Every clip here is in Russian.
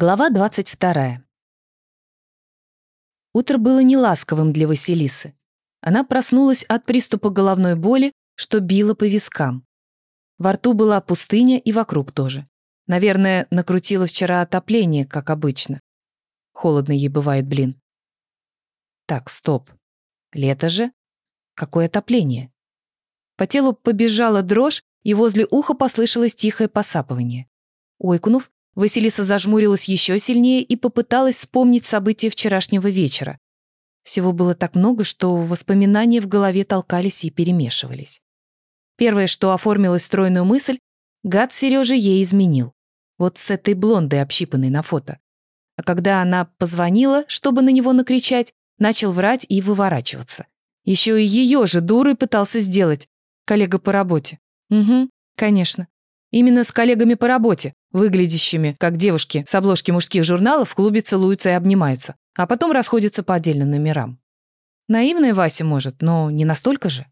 Глава 22. Утро было неласковым для Василисы. Она проснулась от приступа головной боли, что било по вискам. Во рту была пустыня и вокруг тоже. Наверное, накрутила вчера отопление, как обычно. Холодно ей бывает, блин. Так, стоп. Лето же? Какое отопление? По телу побежала дрожь, и возле уха послышалось тихое посапывание. Ойкнув, Василиса зажмурилась еще сильнее и попыталась вспомнить события вчерашнего вечера. Всего было так много, что воспоминания в голове толкались и перемешивались. Первое, что оформилось стройную мысль, гад Сережа ей изменил. Вот с этой блондой, общипанной на фото. А когда она позвонила, чтобы на него накричать, начал врать и выворачиваться. Еще и ее же дурой пытался сделать. Коллега по работе. Угу, конечно. Именно с коллегами по работе, выглядящими как девушки с обложки мужских журналов, в клубе целуются и обнимаются, а потом расходятся по отдельным номерам. Наивная Вася может, но не настолько же.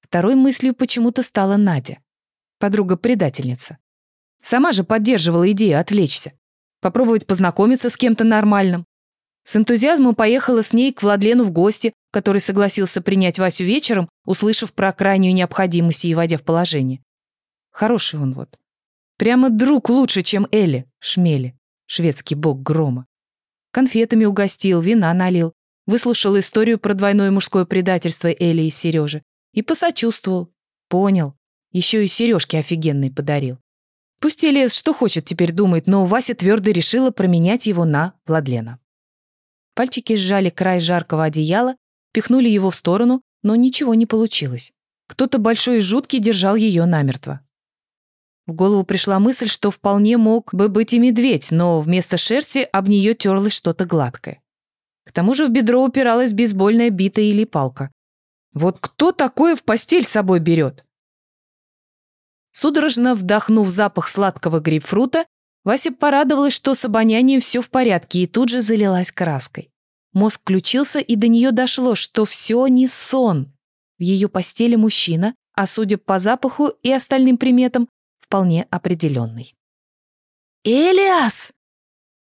Второй мыслью почему-то стала Надя, подруга-предательница. Сама же поддерживала идею отвлечься, попробовать познакомиться с кем-то нормальным. С энтузиазмом поехала с ней к Владлену в гости, который согласился принять Васю вечером, услышав про крайнюю необходимость и вводя в положение. Хороший он вот. Прямо друг лучше, чем Элли, шмели, шведский бог грома. Конфетами угостил, вина налил, выслушал историю про двойное мужское предательство Элли и Сережи и посочувствовал, понял, еще и сережки офигенные подарил. Пусть Элиас что хочет теперь думает, но Вася твердо решила променять его на Владлена. Пальчики сжали край жаркого одеяла, пихнули его в сторону, но ничего не получилось. Кто-то большой и жуткий держал ее намертво. В голову пришла мысль, что вполне мог бы быть и медведь, но вместо шерсти об нее терлось что-то гладкое. К тому же в бедро упиралась бейсбольная бита или палка. Вот кто такое в постель с собой берет? Судорожно вдохнув запах сладкого грейпфрута, Вася порадовалась, что с обонянием все в порядке, и тут же залилась краской. Мозг включился, и до нее дошло, что все не сон. В ее постели мужчина, а судя по запаху и остальным приметам, вполне определенный. «Элиас!»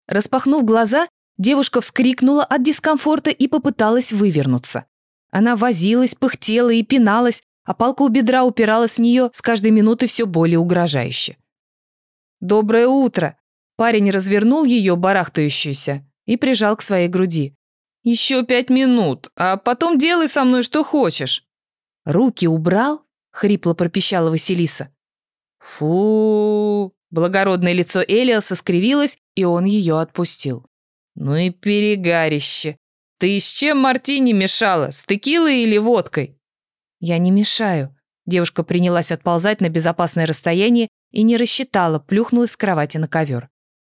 Распахнув глаза, девушка вскрикнула от дискомфорта и попыталась вывернуться. Она возилась, пыхтела и пиналась, а палка у бедра упиралась в нее с каждой минутой все более угрожающе. «Доброе утро!» Парень развернул ее, барахтающуюся, и прижал к своей груди. «Еще пять минут, а потом делай со мной что хочешь». «Руки убрал?» — хрипло пропищала Василиса. Фу! Благородное лицо Элиаса скривилось, и он ее отпустил. Ну и перегарище. Ты с чем мартини мешала? С текилой или водкой? Я не мешаю. Девушка принялась отползать на безопасное расстояние и не рассчитала, плюхнулась с кровати на ковер.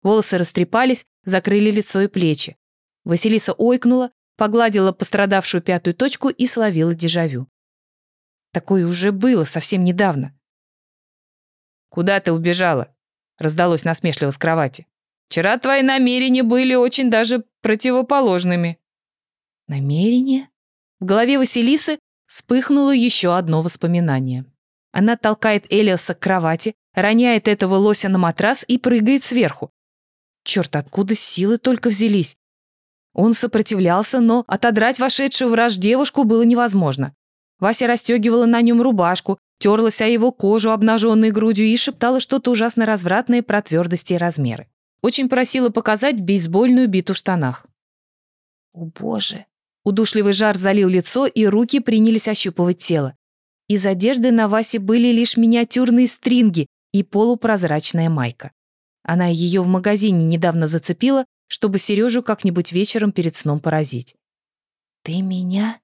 Волосы растрепались, закрыли лицо и плечи. Василиса ойкнула, погладила пострадавшую пятую точку и словила дежавю. Такое уже было совсем недавно. «Куда ты убежала?» — раздалось насмешливо с кровати. «Вчера твои намерения были очень даже противоположными». «Намерения?» В голове Василисы вспыхнуло еще одно воспоминание. Она толкает Элиаса к кровати, роняет этого лося на матрас и прыгает сверху. Черт, откуда силы только взялись? Он сопротивлялся, но отодрать вошедшую в девушку было невозможно. Вася расстегивала на нем рубашку, терлась о его кожу, обнаженной грудью, и шептала что-то ужасно развратное про твердости и размеры. Очень просила показать бейсбольную биту в штанах. О боже! Удушливый жар залил лицо, и руки принялись ощупывать тело. Из одежды на Васе были лишь миниатюрные стринги и полупрозрачная майка. Она ее в магазине недавно зацепила, чтобы Сережу как-нибудь вечером перед сном поразить. «Ты меня?»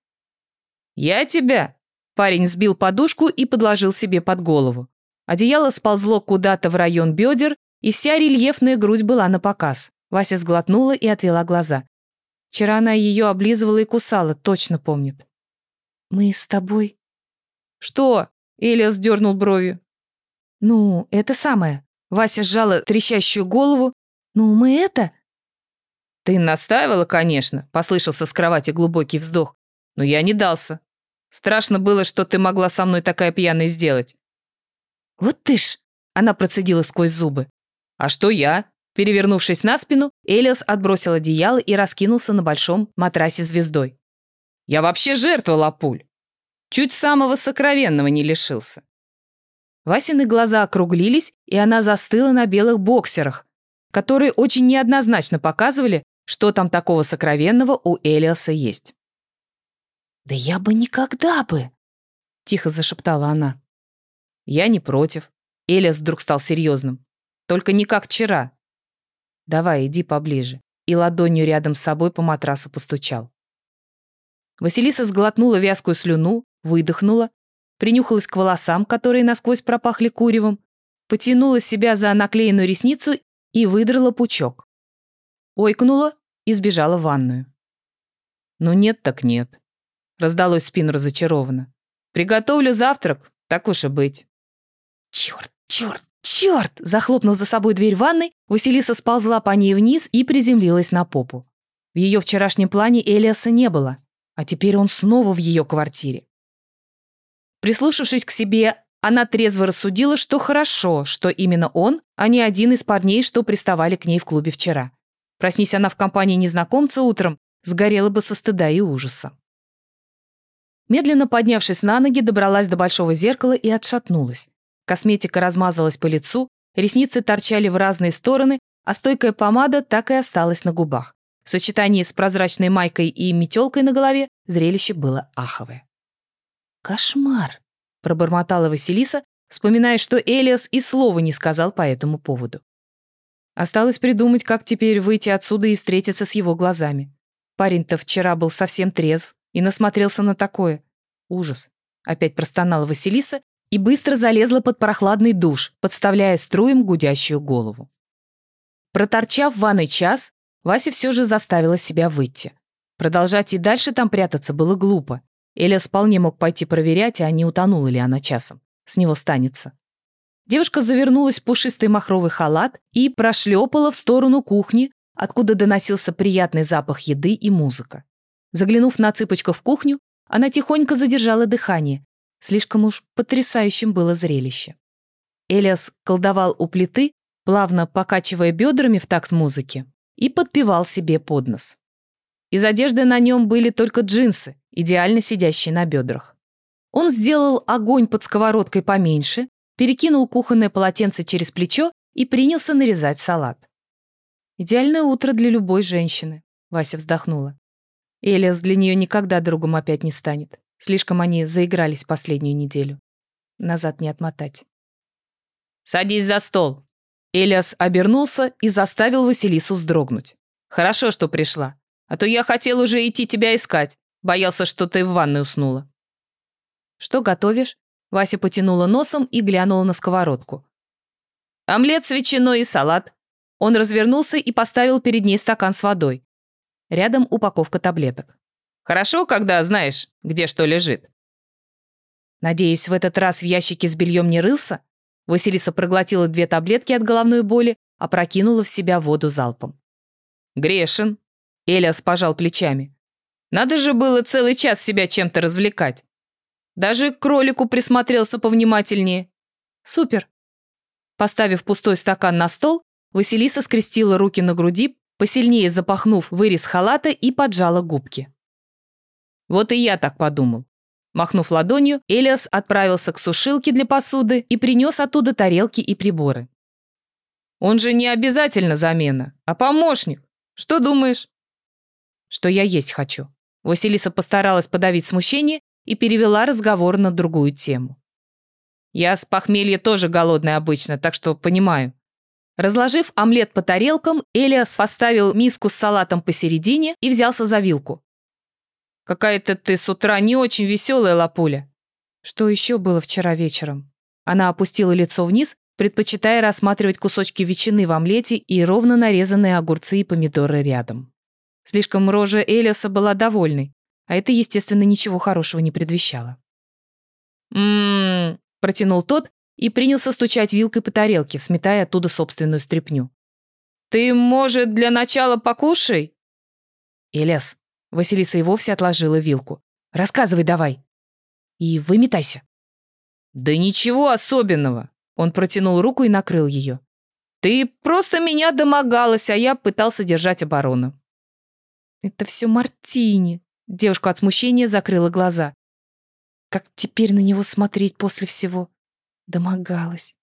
«Я тебя!» Парень сбил подушку и подложил себе под голову. Одеяло сползло куда-то в район бедер, и вся рельефная грудь была на показ. Вася сглотнула и отвела глаза. Вчера она ее облизывала и кусала, точно помнит. «Мы с тобой...» «Что?» — Элиас дернул бровью. «Ну, это самое». Вася сжала трещащую голову. «Ну, мы это...» «Ты настаивала, конечно», — послышался с кровати глубокий вздох. «Но я не дался. Страшно было, что ты могла со мной такая пьяная сделать». «Вот ты ж!» — она процедила сквозь зубы. «А что я?» — Перевернувшись на спину, Элиас отбросил одеяло и раскинулся на большом матрасе звездой. «Я вообще жертва лапуль. Чуть самого сокровенного не лишился». Васины глаза округлились, и она застыла на белых боксерах, которые очень неоднозначно показывали, что там такого сокровенного у Элиаса есть. «Да я бы никогда бы!» — тихо зашептала она. «Я не против». Элиас вдруг стал серьезным. «Только не как вчера. Давай, иди поближе». И ладонью рядом с собой по матрасу постучал. Василиса сглотнула вязкую слюну, выдохнула, принюхалась к волосам, которые насквозь пропахли куревом, потянула себя за наклеенную ресницу и выдрала пучок. Ойкнула и сбежала в ванную. «Ну нет так нет», — раздалось спину разочарованно. «Приготовлю завтрак, так уж и быть». «Черт, черт, черт!» Захлопнув за собой дверь ванной, Василиса сползла по ней вниз и приземлилась на попу. В ее вчерашнем плане Элиаса не было, а теперь он снова в ее квартире. Прислушавшись к себе, она трезво рассудила, что хорошо, что именно он, а не один из парней, что приставали к ней в клубе вчера. Проснись она в компании незнакомца утром, сгорела бы со стыда и ужаса. Медленно поднявшись на ноги, добралась до большого зеркала и отшатнулась. Косметика размазалась по лицу, ресницы торчали в разные стороны, а стойкая помада так и осталась на губах. В сочетании с прозрачной майкой и метелкой на голове зрелище было аховое. «Кошмар!» — пробормотала Василиса, вспоминая, что Элиас и слова не сказал по этому поводу. Осталось придумать, как теперь выйти отсюда и встретиться с его глазами. Парень-то вчера был совсем трезв и насмотрелся на такое. Ужас. Опять простонала Василиса и быстро залезла под прохладный душ, подставляя струем гудящую голову. Проторчав в ванной час, Вася все же заставила себя выйти. Продолжать и дальше там прятаться было глупо. Элиас вполне мог пойти проверять, а не утонула ли она часом. С него станется. Девушка завернулась в пушистый махровый халат и прошлепала в сторону кухни, откуда доносился приятный запах еды и музыка. Заглянув на цыпочках в кухню, она тихонько задержала дыхание. Слишком уж потрясающим было зрелище. Элиас колдовал у плиты, плавно покачивая бедрами в такт музыки, и подпевал себе под нос. Из одежды на нем были только джинсы, идеально сидящие на бедрах. Он сделал огонь под сковородкой поменьше, перекинул кухонное полотенце через плечо и принялся нарезать салат. «Идеальное утро для любой женщины», — Вася вздохнула. Элиас для нее никогда другом опять не станет. Слишком они заигрались последнюю неделю. Назад не отмотать. «Садись за стол!» Элиас обернулся и заставил Василису вздрогнуть. «Хорошо, что пришла. А то я хотел уже идти тебя искать. Боялся, что ты в ванной уснула». «Что готовишь?» Вася потянула носом и глянула на сковородку. «Омлет с ветчиной и салат». Он развернулся и поставил перед ней стакан с водой. Рядом упаковка таблеток. «Хорошо, когда знаешь, где что лежит». «Надеюсь, в этот раз в ящике с бельем не рылся?» Василиса проглотила две таблетки от головной боли, опрокинула в себя воду залпом. «Грешен», Элиас пожал плечами. «Надо же было целый час себя чем-то развлекать. Даже к кролику присмотрелся повнимательнее. Супер!» Поставив пустой стакан на стол, Василиса скрестила руки на груди, посильнее запахнув вырез халата и поджала губки. «Вот и я так подумал». Махнув ладонью, Элиас отправился к сушилке для посуды и принес оттуда тарелки и приборы. «Он же не обязательно замена, а помощник. Что думаешь?» что я есть хочу. Василиса постаралась подавить смущение и перевела разговор на другую тему. Я с похмелья тоже голодная обычно, так что понимаю. Разложив омлет по тарелкам, Элиас поставил миску с салатом посередине и взялся за вилку. «Какая-то ты с утра не очень веселая, Лапуля». Что еще было вчера вечером? Она опустила лицо вниз, предпочитая рассматривать кусочки ветчины в омлете и ровно нарезанные огурцы и помидоры рядом. Слишком рожа Элиаса была довольной, а это, естественно, ничего хорошего не предвещало. «М-м-м», протянул тот и принялся стучать вилкой по тарелке, сметая оттуда собственную стряпню. «Ты, может, для начала покушай?» «Элиас», Василиса и вовсе отложила вилку. «Рассказывай давай». «И выметайся». «Да ничего особенного!» Он протянул руку и накрыл ее. Ты просто меня домогалась, а я пытался держать оборону». «Это все Мартини», — девушка от смущения закрыла глаза. «Как теперь на него смотреть после всего?» Домогалась.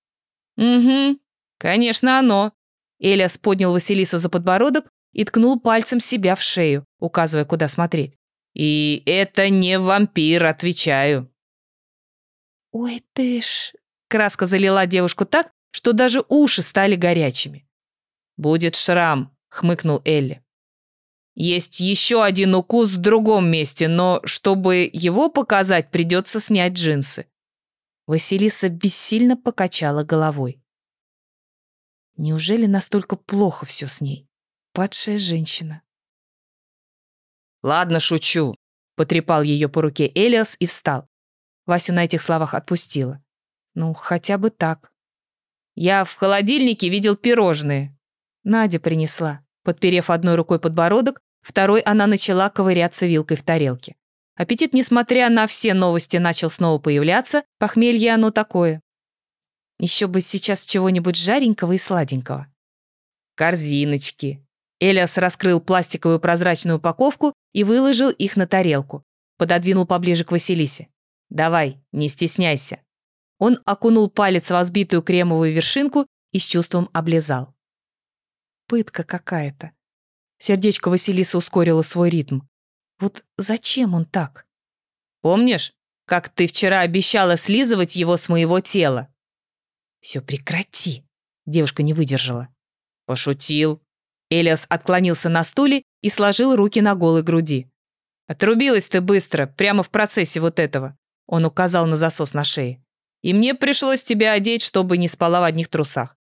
«Угу, конечно, оно». Элиас поднял Василису за подбородок и ткнул пальцем себя в шею, указывая, куда смотреть. «И это не вампир, отвечаю». «Ой ты ж...» Краска залила девушку так, что даже уши стали горячими. «Будет шрам», — хмыкнул Элли. «Есть еще один укус в другом месте, но чтобы его показать, придется снять джинсы». Василиса бессильно покачала головой. Неужели настолько плохо все с ней? Падшая женщина. «Ладно, шучу», — потрепал ее по руке Элиас и встал. Васю на этих словах отпустила. «Ну, хотя бы так». «Я в холодильнике видел пирожные». Надя принесла. Подперев одной рукой подбородок, второй она начала ковыряться вилкой в тарелке. Аппетит, несмотря на все новости, начал снова появляться, похмелье оно такое. Еще бы сейчас чего-нибудь жаренького и сладенького. Корзиночки. Элиас раскрыл пластиковую прозрачную упаковку и выложил их на тарелку. Пододвинул поближе к Василисе. «Давай, не стесняйся». Он окунул палец в взбитую кремовую вершинку и с чувством облизал. Пытка какая-то. Сердечко Василисы ускорило свой ритм. Вот зачем он так? Помнишь, как ты вчера обещала слизывать его с моего тела? Все, прекрати. Девушка не выдержала. Пошутил. Элиас отклонился на стуле и сложил руки на голой груди. «Отрубилась ты быстро, прямо в процессе вот этого», он указал на засос на шее. «И мне пришлось тебя одеть, чтобы не спала в одних трусах.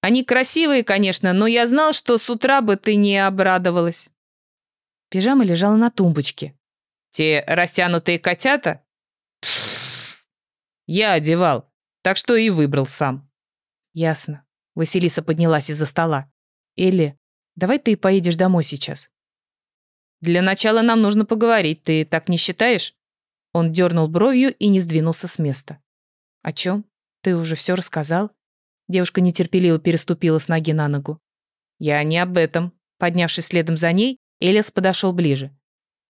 Они красивые, конечно, но я знал, что с утра бы ты не обрадовалась». Пижама лежала на тумбочке. «Те растянутые котята?» Пфф. «Я одевал, так что и выбрал сам». «Ясно». Василиса поднялась из-за стола. «Элли, давай ты поедешь домой сейчас». «Для начала нам нужно поговорить, ты так не считаешь?» Он дернул бровью и не сдвинулся с места. «О чем? Ты уже все рассказал?» Девушка нетерпеливо переступила с ноги на ногу. «Я не об этом». Поднявшись следом за ней, Элис подошел ближе.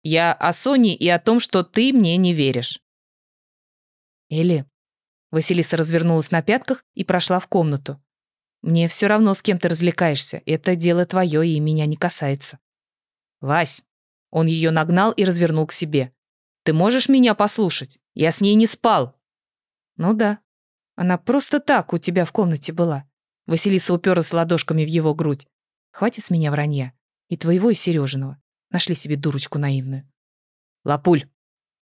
«Я о Соне и о том, что ты мне не веришь». «Элли». Василиса развернулась на пятках и прошла в комнату. «Мне все равно, с кем ты развлекаешься. Это дело твое и меня не касается». «Вась». Он ее нагнал и развернул к себе. «Ты можешь меня послушать? Я с ней не спал». «Ну да. Она просто так у тебя в комнате была». Василиса уперлась ладошками в его грудь. «Хватит с меня вранья. И твоего, и Сережиного. Нашли себе дурочку наивную. Лапуль.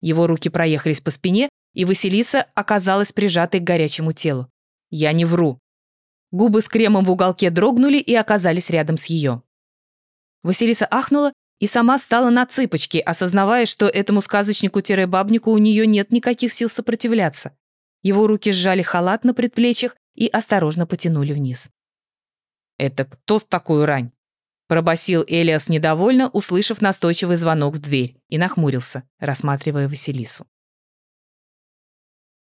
Его руки проехались по спине, и Василиса оказалась прижатой к горячему телу. Я не вру. Губы с кремом в уголке дрогнули и оказались рядом с ее. Василиса ахнула и сама стала на цыпочки, осознавая, что этому сказочнику-бабнику у нее нет никаких сил сопротивляться. Его руки сжали халат на предплечьях и осторожно потянули вниз. «Это кто такую рань?» Пробасил Элиас недовольно, услышав настойчивый звонок в дверь, и нахмурился, рассматривая Василису.